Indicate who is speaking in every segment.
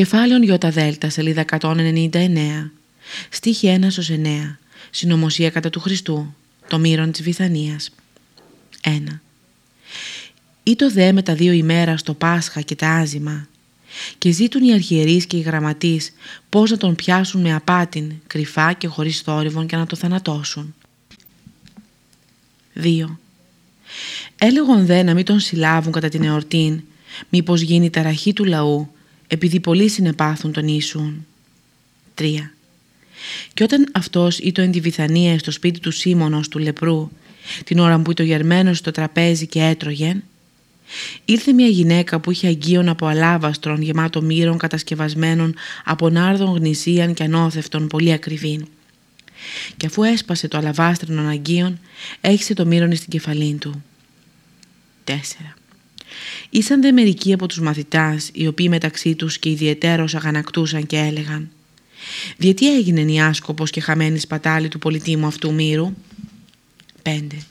Speaker 1: Κεφάλαιον Ιώτα Δέλτα, σελίδα 199, στίχη 1 9, συνωμοσία κατά του Χριστού, το μύρον της Βυθανίας. 1. Ή το δε με τα δύο ημέρα στο Πάσχα και τα άζημα και ζήτουν οι αρχιερείς και οι γραμματείς πώς να τον πιάσουν με απάτην, κρυφά και χωρίς θόρυβον και να το θανατώσουν. 2. Έλεγον δε να μην τον συλλάβουν κατά την εορτήν, μήπως γίνει ταραχή του λαού, επειδή πολλοί συνεπάθουν τον Ιησούν. 3. Και όταν αυτός ήταν εν τη Βυθανία στο σπίτι του Σίμωνος του λεπρού, την ώρα που το γερμένος στο τραπέζι και έτρωγεν, ήρθε μια γυναίκα που είχε αγγείον από αλάβαστρον γεμάτο μύρων κατασκευασμένων από νάρδων γνησίαν και ανώθευτον πολύ ακριβήν. Και αφού έσπασε το αλαβάστρινον αγγείον, έχισε το μύρον στην κεφαλήν του. 4. Ήσαν δε μερικοί από τους μαθητάς, οι οποίοι μεταξύ τους και ιδιαιτέρως αγανακτούσαν και έλεγαν «Διότι έγινε η άσκοπος και χαμένης σπατάλη του πολιτήμου αυτού μύρου» 5.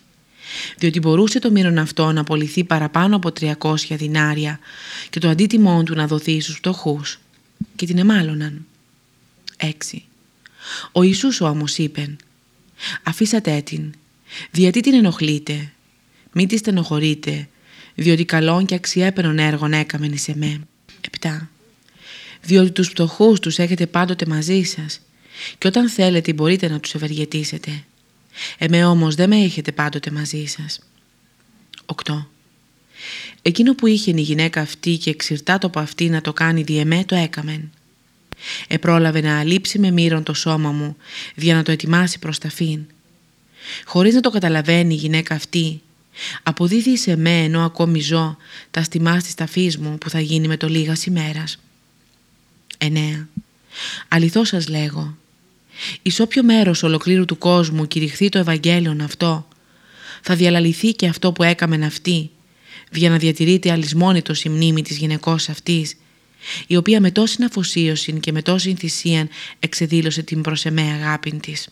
Speaker 1: Διότι μπορούσε το μύρον αυτό να απολυθεί παραπάνω από 300 δινάρια και το αντίτιμό του να δοθεί στους φτωχούς και την εμάλωναν. 6. Ο Ιησούς όμως είπεν «Αφήσατε την, γιατί την ενοχλείτε, μη τη στενοχωρείτε, διότι καλών και αξιέπαινων έργων έκαμεν εις εμέ. 7. Διότι τους πτωχούς τους έχετε πάντοτε μαζί σας και όταν θέλετε μπορείτε να τους ευεργετήσετε. Εμέ όμως δεν με έχετε πάντοτε μαζί σας. 8. Εκείνο που είχε η γυναίκα αυτή και εξυρτάτο από αυτή να το κάνει διεμέ το έκαμεν. Επρόλαβε να αλείψει με μύρον το σώμα μου για να το ετοιμάσει προς ταφήν. Χωρίς να το καταλαβαίνει η γυναίκα αυτή Αποδίδει σε με ενώ ακόμη ζω τα στιμά της ταφής μου που θα γίνει με το λίγας ημέρας. 9. Αληθώς σας λέγω, εις όποιο μέρος ολοκλήρου του κόσμου κηρυχθεί το Ευαγγέλιον αυτό, θα διαλαληθεί και αυτό που έκαμεν αυτή, για να διατηρείται αλυσμόνητος η μνήμη της γυναικός αυτής, η οποία με τόση αφοσίωση και με τόση θυσία εξεδήλωσε την προς εμέ αγάπη της.